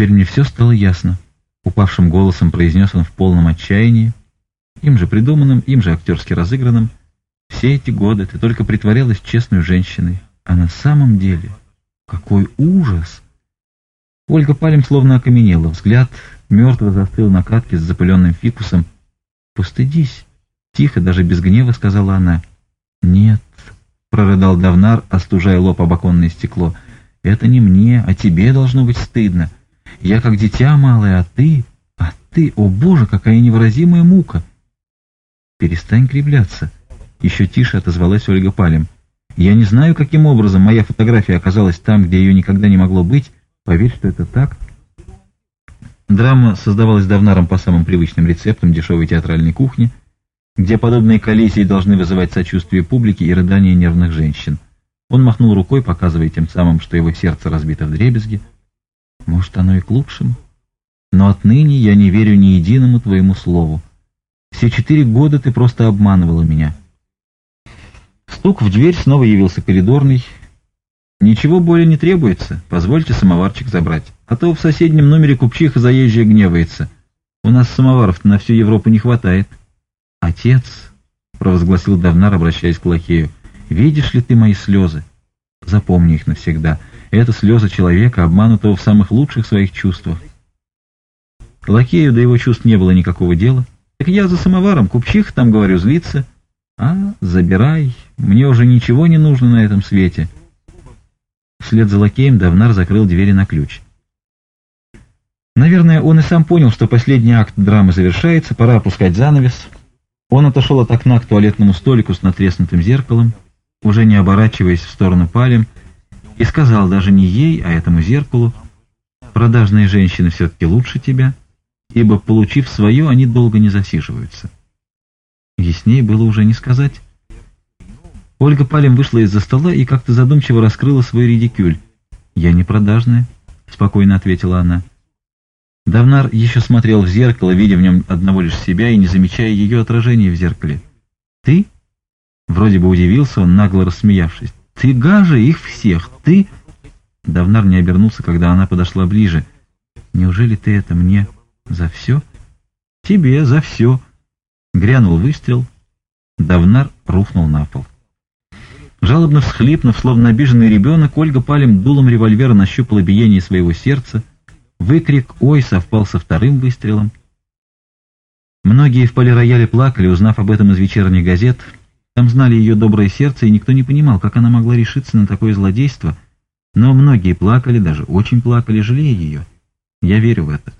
теперь мне все стало ясно», — упавшим голосом произнес он в полном отчаянии, им же придуманным, им же актерски разыгранным. «Все эти годы ты только притворялась честной женщиной, а на самом деле... Какой ужас!» Ольга Палем словно окаменела, взгляд мертво застыл на кратке с запыленным фикусом. «Постыдись!» — тихо, даже без гнева сказала она. «Нет!» — прорыдал Давнар, остужая лоб об оконное стекло. «Это не мне, а тебе должно быть стыдно!» Я как дитя малое, а ты... А ты, о боже, какая невыразимая мука!» «Перестань кривляться!» — еще тише отозвалась Ольга Палем. «Я не знаю, каким образом моя фотография оказалась там, где ее никогда не могло быть. Поверь, что это так». Драма создавалась Давнаром по самым привычным рецептам дешевой театральной кухни, где подобные коллизии должны вызывать сочувствие публики и рыдания нервных женщин. Он махнул рукой, показывая тем самым, что его сердце разбито в дребезги, может, оно и к лучшему. Но отныне я не верю ни единому твоему слову. Все четыре года ты просто обманывала меня. Стук в дверь снова явился коридорный. «Ничего более не требуется. Позвольте самоварчик забрать. А то в соседнем номере купчиха заезжая гневается. У нас самоваров на всю Европу не хватает». «Отец», — провозгласил Давнар, обращаясь к лакею, — «видишь ли ты мои слезы? запомни их навсегда. Это слезы человека, обманутого в самых лучших своих чувствах. Лакею до его чувств не было никакого дела. Так я за самоваром, купчих там, говорю, злиться, А, забирай, мне уже ничего не нужно на этом свете. Вслед за лакеем Давнар закрыл двери на ключ. Наверное, он и сам понял, что последний акт драмы завершается, пора опускать занавес. Он отошел от окна к туалетному столику с натреснутым зеркалом уже не оборачиваясь в сторону Палем, и сказал даже не ей, а этому зеркалу, «Продажные женщины все-таки лучше тебя, ибо, получив свое, они долго не засиживаются». Яснее было уже не сказать. Ольга Палем вышла из-за стола и как-то задумчиво раскрыла свой редикюль. «Я не продажная», — спокойно ответила она. Давнар еще смотрел в зеркало, видя в нем одного лишь себя и не замечая ее отражения в зеркале. «Ты?» Вроде бы удивился он, нагло рассмеявшись. «Ты гаже их всех! Ты...» Давнар не обернулся, когда она подошла ближе. «Неужели ты это мне за все?» «Тебе за все!» Грянул выстрел. Давнар рухнул на пол. Жалобно всхлипнув, словно обиженный ребенок, Ольга палим дулом револьвера нащупала биение своего сердца. Выкрик «Ой!» совпал со вторым выстрелом. Многие в поле полирояле плакали, узнав об этом из вечерних газет — там знали ее доброе сердце, и никто не понимал, как она могла решиться на такое злодейство. Но многие плакали, даже очень плакали, жалея ее. Я верю в это.